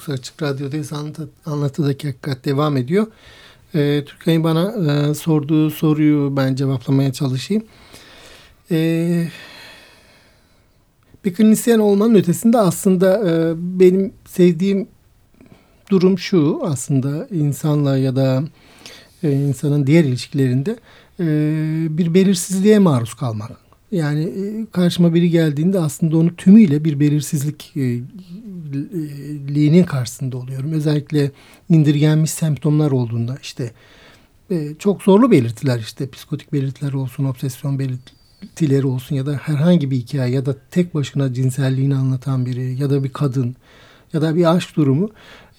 94 Açık Radyo'dayız. Anlatı, anlatıdaki hakikat devam ediyor. Ee, Türkay'ın bana e, sorduğu soruyu ben cevaplamaya çalışayım. Ee, bir klinisyen olmanın ötesinde aslında e, benim sevdiğim durum şu aslında insanla ya da e, insanın diğer ilişkilerinde e, bir belirsizliğe maruz kalmak. Yani e, karşıma biri geldiğinde aslında onu tümüyle bir belirsizlik e, e, karşısında oluyorum. Özellikle indirgenmiş semptomlar olduğunda işte çok zorlu belirtiler işte psikotik belirtiler olsun, obsesyon belirtileri olsun ya da herhangi bir hikaye ya da tek başına cinselliğini anlatan biri ya da bir kadın ya da bir aşk durumu.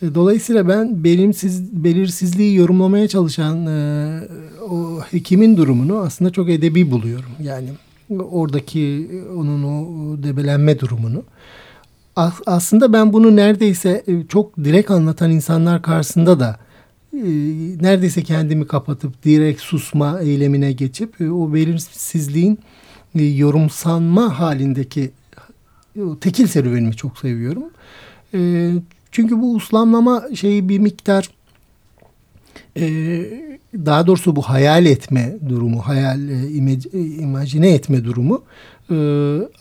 Dolayısıyla ben belimsiz, belirsizliği yorumlamaya çalışan e, o hekimin durumunu aslında çok edebi buluyorum. Yani oradaki onun o debelenme durumunu. Aslında ben bunu neredeyse e, çok direkt anlatan insanlar karşısında da e, neredeyse kendimi kapatıp direkt susma eylemine geçip e, o belirsizliğin yorumsanma halindeki tekil serüvenimi çok seviyorum. Çünkü bu uslamlama şeyi bir miktar daha doğrusu bu hayal etme durumu, hayal e, imajine etme durumu e,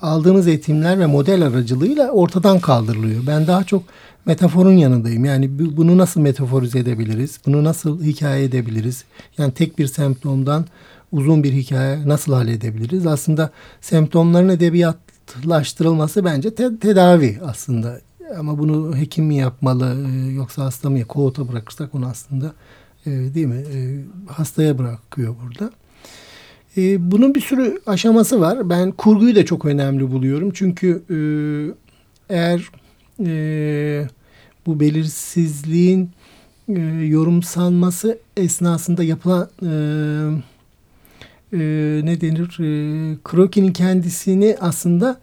aldığınız eğitimler ve model aracılığıyla ortadan kaldırılıyor. Ben daha çok metaforun yanındayım. Yani bunu nasıl metaforize edebiliriz? Bunu nasıl hikaye edebiliriz? Yani tek bir semptomdan uzun bir hikaye nasıl halledebiliriz? Aslında semptomların edebiyatlaştırılması bence te tedavi aslında. Ama bunu hekim mi yapmalı e, yoksa hasta mı? Koğuta bırakırsak onu aslında e, değil mi e, hastaya bırakıyor burada. E, bunun bir sürü aşaması var. Ben kurguyu da çok önemli buluyorum. Çünkü e, eğer e, bu belirsizliğin e, yorumsanması esnasında yapılan e, ne denir e, krokinin kendisini aslında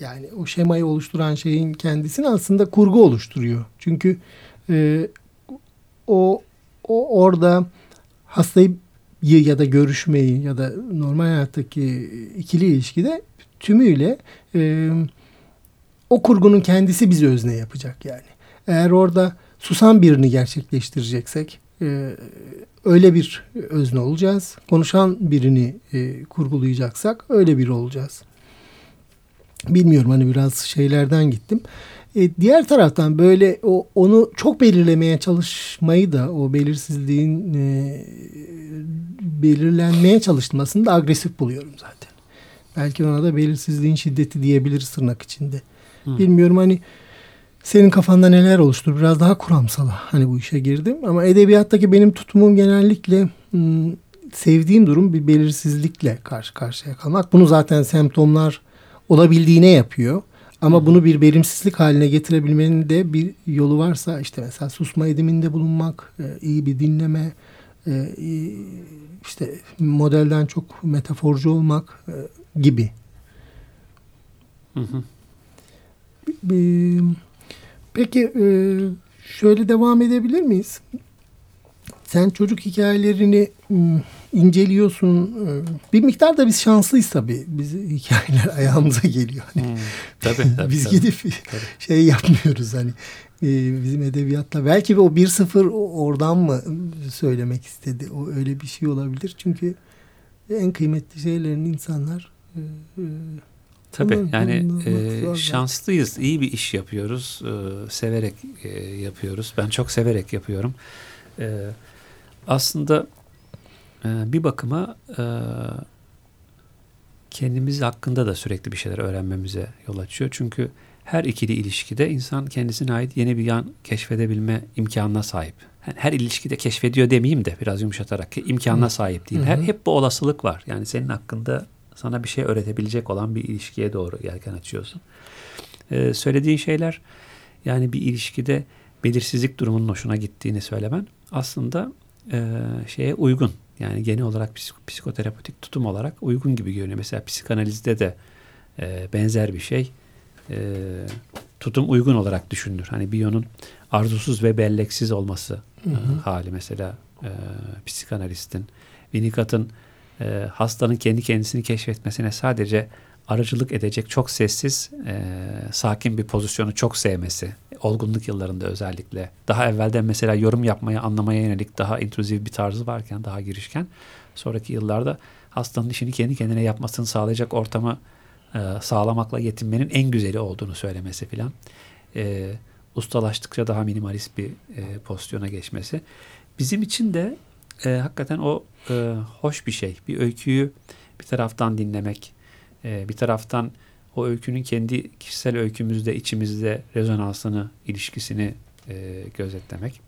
yani o şemayı oluşturan şeyin kendisini aslında kurgu oluşturuyor. Çünkü o o orada hastayı ya da görüşmeyi ya da normal hayattaki ikili ilişkide tümüyle e, o kurgunun kendisi bizi özne yapacak yani. Eğer orada susan birini gerçekleştireceksek e, öyle bir özne olacağız. Konuşan birini e, kurgulayacaksak öyle bir olacağız. Bilmiyorum hani biraz şeylerden gittim. E, diğer taraftan böyle o onu çok belirlemeye çalışmayı da o belirsizliğin e, belirlenmeye çalışılmasını da agresif buluyorum zaten. Belki ona da belirsizliğin şiddeti diyebiliriz tırnak içinde. Hı. Bilmiyorum hani senin kafanda neler oluştu? Biraz daha kuramsal hani bu işe girdim. Ama edebiyattaki benim tutumum genellikle sevdiğim durum bir belirsizlikle karşı karşıya kalmak. Bunu zaten semptomlar olabildiğine yapıyor. Ama bunu bir verimsizlik haline getirebilmenin de bir yolu varsa işte mesela susma ediminde bulunmak, e, iyi bir dinleme, e, işte modelden çok metaforcu olmak e, gibi. Hı hı. Peki şöyle devam edebilir miyiz? Sen çocuk hikayelerini inceliyorsun. Bir miktar da biz şanslıyız tabii. Biz hikayeler ayağımıza geliyor. Hani hmm, tabii, tabii, biz tabii, gidip tabii. şey yapmıyoruz hani e, bizim edebiyatla. Belki o 1-0 oradan mı söylemek istedi? O öyle bir şey olabilir. Çünkü en kıymetli şeylerin insanlar e, e, Tabii onu, yani e, şanslıyız. İyi bir iş yapıyoruz. E, severek e, yapıyoruz. Ben çok severek yapıyorum. E, aslında bir bakıma e, kendimiz hakkında da sürekli bir şeyler öğrenmemize yol açıyor. Çünkü her ikili ilişkide insan kendisine ait yeni bir yan keşfedebilme imkanına sahip. Yani her ilişkide keşfediyor demeyeyim de biraz yumuşatarak ki imkanına sahip değil. Her, hep bu olasılık var. Yani senin hakkında sana bir şey öğretebilecek olan bir ilişkiye doğru yelken açıyorsun. Ee, söylediğin şeyler yani bir ilişkide belirsizlik durumunun hoşuna gittiğini söylemen aslında e, şeye uygun. Yani genel olarak psik psikoterapötik tutum olarak uygun gibi görünüyor. Mesela psikanalizde de e, benzer bir şey e, tutum uygun olarak düşünülür. Hani biyonun arzusuz ve belleksiz olması hı hı. E, hali mesela e, psikanalistin. Winnicott'ın e, hastanın kendi kendisini keşfetmesine sadece aracılık edecek çok sessiz, e, sakin bir pozisyonu çok sevmesi. Olgunluk yıllarında özellikle. Daha evvelden mesela yorum yapmaya, anlamaya yönelik daha intruzif bir tarzı varken, daha girişken. Sonraki yıllarda hastanın işini kendi kendine yapmasını sağlayacak ortamı e, sağlamakla yetinmenin en güzeli olduğunu söylemesi filan. E, ustalaştıkça daha minimalist bir e, pozisyona geçmesi. Bizim için de e, hakikaten o e, hoş bir şey. Bir öyküyü bir taraftan dinlemek, e, bir taraftan o öykünün kendi kişisel öykümüzde, içimizde rezonansını, ilişkisini e, gözetlemek.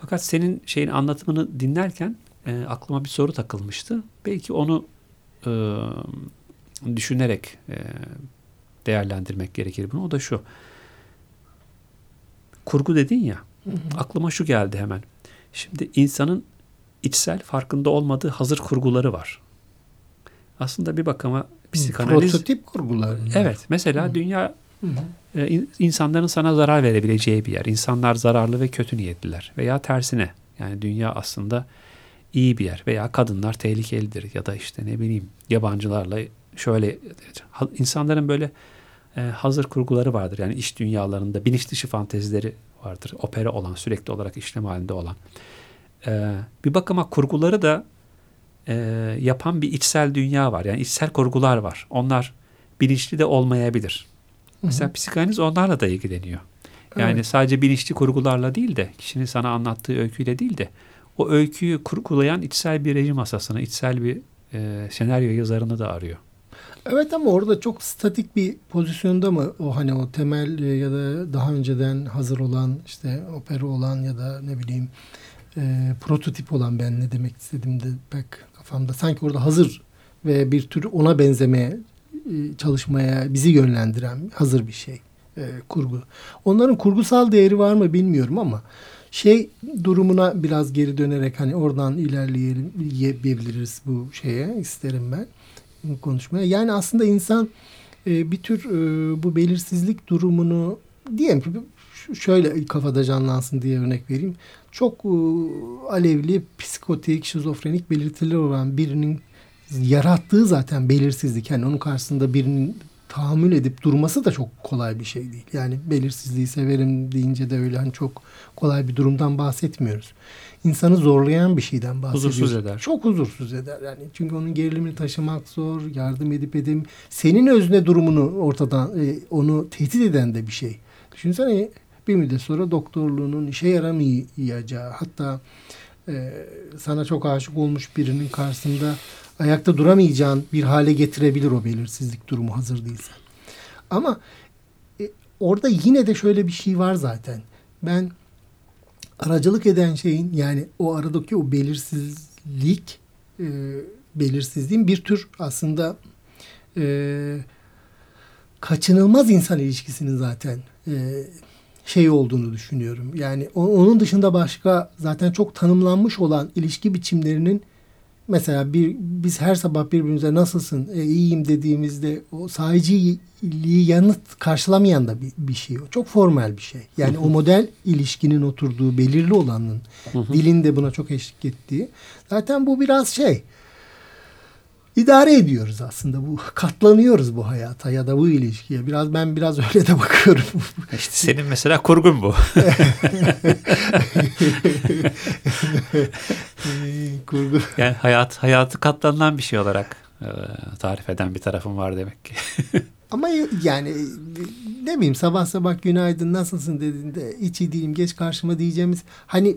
Fakat senin şeyin anlatımını dinlerken e, aklıma bir soru takılmıştı. Belki onu e, düşünerek e, değerlendirmek gerekir bunu. O da şu. Kurgu dedin ya. Hı hı. Aklıma şu geldi hemen. Şimdi insanın içsel farkında olmadığı hazır kurguları var. Aslında bir bakıma psikanaliz... Prototip kurgular. Evet. Mesela hı. dünya e, insanların sana zarar verebileceği bir yer. İnsanlar zararlı ve kötü niyetliler. Veya tersine. Yani dünya aslında iyi bir yer. Veya kadınlar tehlikelidir. Ya da işte ne bileyim yabancılarla şöyle insanların böyle e, hazır kurguları vardır. Yani iş dünyalarında bilinç dışı fantezileri vardır. Opera olan, sürekli olarak işlem halinde olan. E, bir bakıma kurguları da e, yapan bir içsel dünya var. Yani içsel kurgular var. Onlar bilinçli de olmayabilir. Hı hı. Mesela psikanaliz onlarla da ilgileniyor. Yani evet. sadece bilinçli kurgularla değil de kişinin sana anlattığı öyküyle değil de o öyküyü kurgulayan içsel bir rejim masasını, içsel bir e, senaryo yazarını da arıyor. Evet ama orada çok statik bir pozisyonda mı o hani o temel e, ya da daha önceden hazır olan işte opera olan ya da ne bileyim e, prototip olan ben ne demek istedim de pek kafamda sanki orada hazır ve bir tür ona benzemeye çalışmaya bizi yönlendiren hazır bir şey e, kurgu. Onların kurgusal değeri var mı bilmiyorum ama şey durumuna biraz geri dönerek hani oradan ilerleyelim yiyebiliriz bu şeye isterim ben konuşmaya. Yani aslında insan e, bir tür e, bu belirsizlik durumunu diyelim ki şöyle kafada canlansın diye örnek vereyim. Çok e, alevli psikotik, şizofrenik belirtileri olan birinin yarattığı zaten belirsizlik. Yani onun karşısında birinin tahammül edip durması da çok kolay bir şey değil. Yani belirsizliği severim deyince de öyle hani çok kolay bir durumdan bahsetmiyoruz. İnsanı zorlayan bir şeyden bahsediyoruz. Huzursuz eder. Çok huzursuz eder yani. Çünkü onun gerilimini taşımak zor, yardım edip edim. Senin özne durumunu ortadan e, onu tehdit eden de bir şey. Düşünsene bir müddet sonra doktorluğunun işe yaramayacağı hatta e, sana çok aşık olmuş birinin karşısında ayakta duramayacağın bir hale getirebilir o belirsizlik durumu hazır değilsen. Ama e, orada yine de şöyle bir şey var zaten. Ben aracılık eden şeyin yani o aradaki o belirsizlik e, belirsizliğin bir tür aslında e, kaçınılmaz insan ilişkisinin zaten e, şey olduğunu düşünüyorum. Yani onun dışında başka zaten çok tanımlanmış olan ilişki biçimlerinin mesela bir biz her sabah birbirimize nasılsın e, iyiyim dediğimizde o sahiciliği yanıt karşılamayan da bir, bir şey o. Çok formal bir şey. Yani o model ilişkinin oturduğu belirli olanın dilinde buna çok eşlik ettiği. Zaten bu biraz şey idare ediyoruz aslında bu katlanıyoruz bu hayata ya da bu ilişkiye biraz ben biraz öyle de bakıyorum. İşte senin mesela kurgun bu. Kurgu. Yani hayat hayatı katlanılan bir şey olarak e, tarif eden bir tarafım var demek ki. Ama yani ne bileyim sabah sabah günaydın nasılsın dediğinde hiç iyi değilim geç karşıma diyeceğimiz hani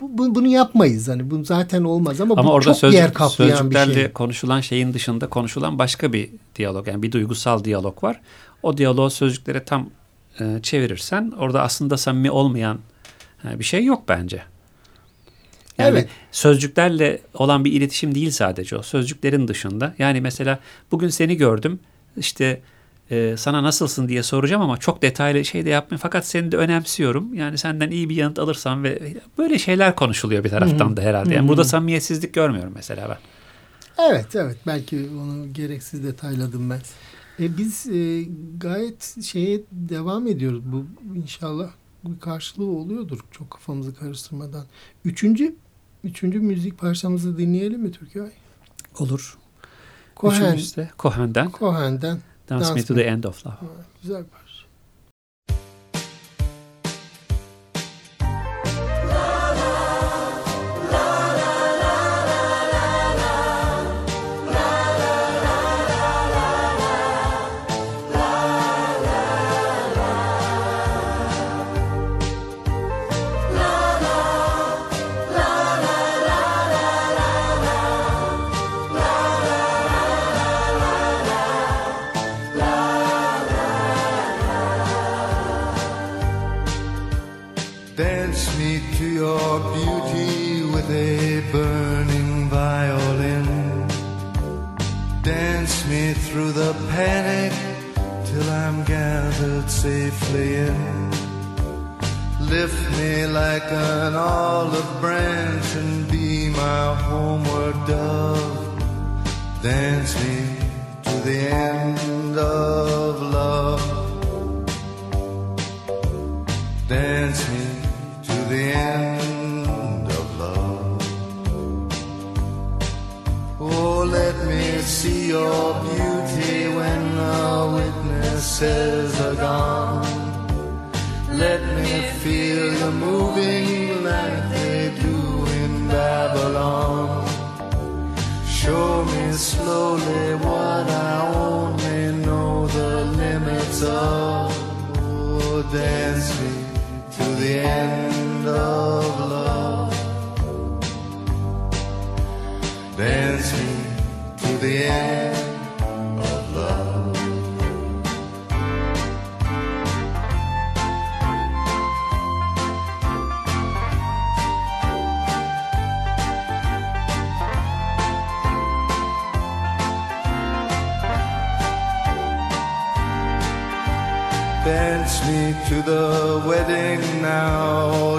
bu, bunu yapmayız hani bu zaten olmaz ama, ama bu orada çok sözcük, yer kaplayan bir şey. konuşulan şeyin dışında konuşulan başka bir diyalog yani bir duygusal diyalog var. O diyaloğu sözcüklere tam e, çevirirsen orada aslında samimi olmayan e, bir şey yok bence. Yani evet. sözcüklerle olan bir iletişim değil sadece o. Sözcüklerin dışında. Yani mesela bugün seni gördüm. İşte e, sana nasılsın diye soracağım ama çok detaylı şey de yapmayayım. Fakat seni de önemsiyorum. Yani senden iyi bir yanıt alırsam ve böyle şeyler konuşuluyor bir taraftan Hı-hı. da herhalde. Yani Hı-hı. burada samimiyetsizlik görmüyorum mesela ben. Evet evet belki onu gereksiz detayladım ben. E, biz e, gayet şeye devam ediyoruz. Bu inşallah bir karşılığı oluyordur çok kafamızı karıştırmadan. Üçüncü üçüncü müzik parçamızı dinleyelim mi Türkiye? Olur. Cohen, Üçüncüsü Cohen'den. Cohen'den. Dance, Me to the End of Love.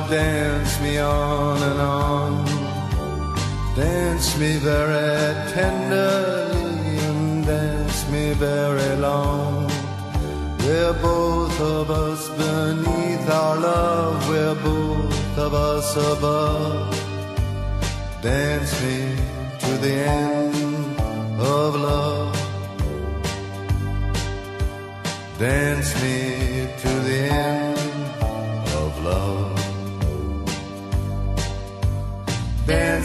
Dance me on and on. Dance me very tenderly and dance me very long. We're both of us beneath our love, we're both of us above. Dance me to the end of love. Dance me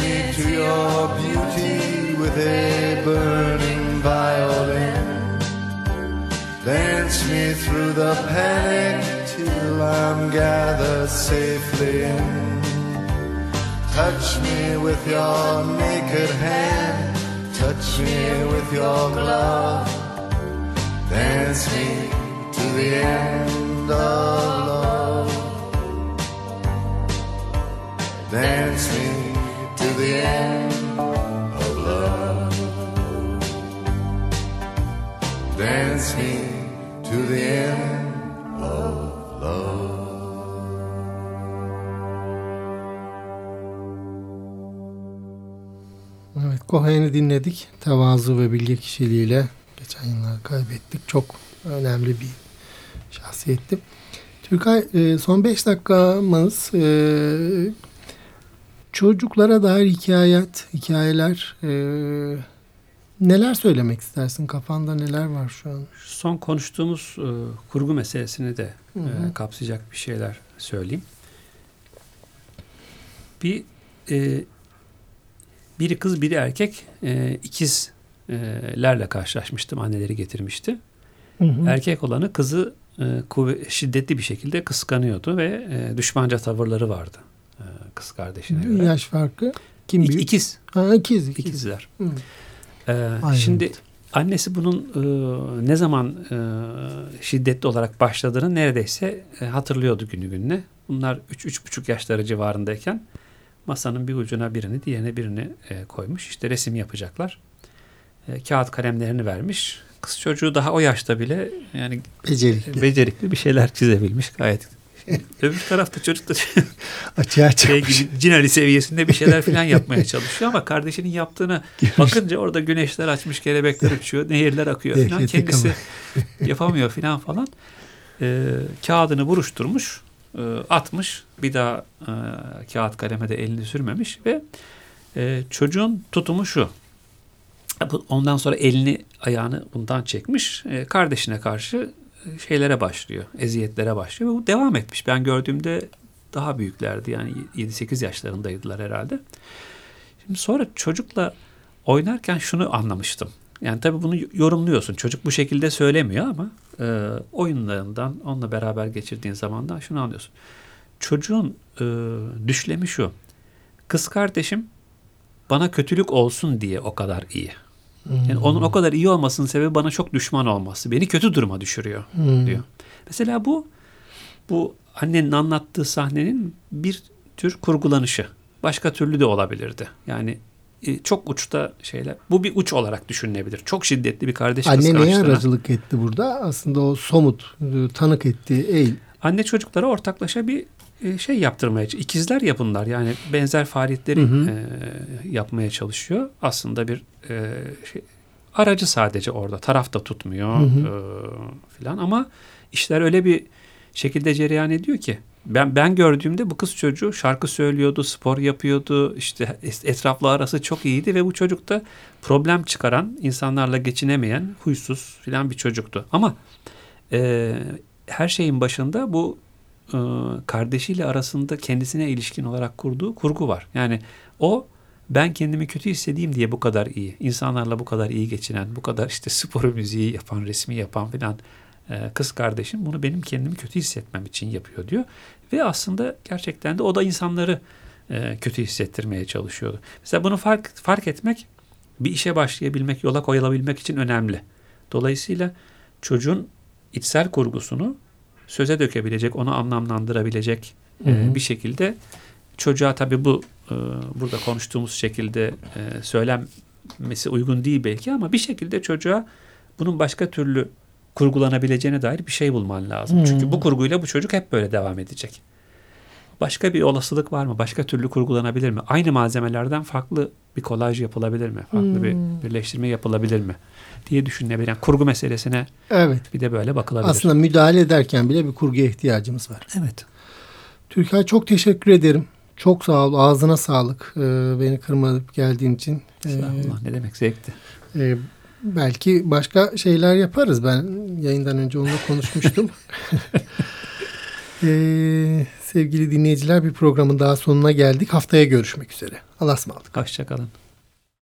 me to your beauty with a burning violin. Dance me through the panic till I'm gathered safely in. Touch me with your naked hand, touch me with your glove. Dance me to the end of love. Dance me the end of love. Dance me to the end of love. Evet, Cohen'i dinledik. Tevazu ve bilge kişiliğiyle geçen yıllar kaybettik. Çok önemli bir şahsiyetti. Türkay e, son 5 dakikamız e, çocuklara dair hikayet, hikayeler e, neler söylemek istersin? Kafanda neler var şu an? Son konuştuğumuz e, kurgu meselesini de Hı e, kapsayacak bir şeyler söyleyeyim. Bir e, biri kız biri erkek e, ikizlerle karşılaşmıştım. Anneleri getirmişti. Hı hı. Erkek olanı kızı e, şiddetli bir şekilde kıskanıyordu ve e, düşmanca tavırları vardı kız kardeşine göre. Yaş farkı. Kim büyük? İkiz, Ha, ikiz, ikiz. ikizler. Hı. E, Aynen. şimdi annesi bunun e, ne zaman e, şiddetli olarak başladığını neredeyse e, hatırlıyordu günü gününe. Bunlar 3-3,5 yaşları civarındayken Masanın bir ucuna birini, diğerine birini e, koymuş. İşte resim yapacaklar. E, kağıt kalemlerini vermiş. Kız çocuğu daha o yaşta bile yani Becerikli. becerikli bir şeyler çizebilmiş gayet. Öbür tarafta çocuk da Açığa şey çıkmış. gibi Cinali seviyesinde bir şeyler falan yapmaya çalışıyor ama kardeşinin yaptığını bakınca orada güneşler açmış, kelebekler uçuyor, nehirler akıyor falan. Kendisi yapamıyor falan falan. Ee, kağıdını buruşturmuş, e, atmış. Bir daha e, kağıt kaleme de elini sürmemiş ve e, çocuğun tutumu şu. Ondan sonra elini ayağını bundan çekmiş. E, kardeşine karşı şeylere başlıyor. Eziyetlere başlıyor. Ve bu devam etmiş. Ben gördüğümde daha büyüklerdi. Yani 7-8 yaşlarındaydılar herhalde. Şimdi sonra çocukla oynarken şunu anlamıştım. Yani tabii bunu yorumluyorsun. Çocuk bu şekilde söylemiyor ama e, oyunlarından onunla beraber geçirdiğin zamandan şunu anlıyorsun. Çocuğun e, düşlemi şu. Kız kardeşim bana kötülük olsun diye o kadar iyi. Yani onun o kadar iyi olmasının sebebi bana çok düşman olması. Beni kötü duruma düşürüyor Hmm. diyor. Mesela bu bu annenin anlattığı sahnenin bir tür kurgulanışı. Başka türlü de olabilirdi. Yani e, çok uçta şeyler. Bu bir uç olarak düşünülebilir. Çok şiddetli bir kardeş Anne neye aracılık etti burada? Aslında o somut, e, tanık ettiği el. Anne çocuklara ortaklaşa bir e, şey yaptırmaya ikizler yapınlar yani benzer faaliyetleri Hı hı. e, yapmaya çalışıyor. Aslında bir e, şey, aracı sadece orada taraf da tutmuyor Hı hı. e, filan ama işler öyle bir şekilde cereyan ediyor ki ben ben gördüğümde bu kız çocuğu şarkı söylüyordu, spor yapıyordu, işte etrafla arası çok iyiydi ve bu çocuk da problem çıkaran, insanlarla geçinemeyen, huysuz filan bir çocuktu. Ama e, her şeyin başında bu e, kardeşiyle arasında kendisine ilişkin olarak kurduğu kurgu var. Yani o ben kendimi kötü hissedeyim diye bu kadar iyi, insanlarla bu kadar iyi geçinen, bu kadar işte sporu müziği yapan, resmi yapan filan e, kız kardeşim bunu benim kendimi kötü hissetmem için yapıyor diyor. Ve aslında gerçekten de o da insanları e, kötü hissettirmeye çalışıyordu. Mesela bunu fark, fark etmek bir işe başlayabilmek, yola koyulabilmek için önemli. Dolayısıyla çocuğun içsel kurgusunu söze dökebilecek, onu anlamlandırabilecek e, Hı hı. bir şekilde çocuğa tabii bu e, burada konuştuğumuz şekilde e, söylenmesi uygun değil belki ama bir şekilde çocuğa bunun başka türlü kurgulanabileceğine dair bir şey bulman lazım. Hmm. Çünkü bu kurguyla bu çocuk hep böyle devam edecek. Başka bir olasılık var mı? Başka türlü kurgulanabilir mi? Aynı malzemelerden farklı bir kolaj yapılabilir mi? Farklı bir Hmm. birleştirme yapılabilir mi? Diye düşünebilir. Yani kurgu meselesine Evet. bir de böyle bakılabilir. Aslında müdahale ederken bile bir kurguya ihtiyacımız var. evet. Türkan çok teşekkür ederim. Çok sağ ol. Ağzına sağlık. Ee, beni kırmadıp geldiğin için. Ee, Estağfurullah. Ne demek zevkti. e, belki başka şeyler yaparız. Ben yayından önce onunla konuşmuştum. Ee, sevgili dinleyiciler bir programın daha sonuna geldik. Haftaya görüşmek üzere. Allah'a ısmarladık. Hoşçakalın.